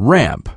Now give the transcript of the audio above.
Ramp.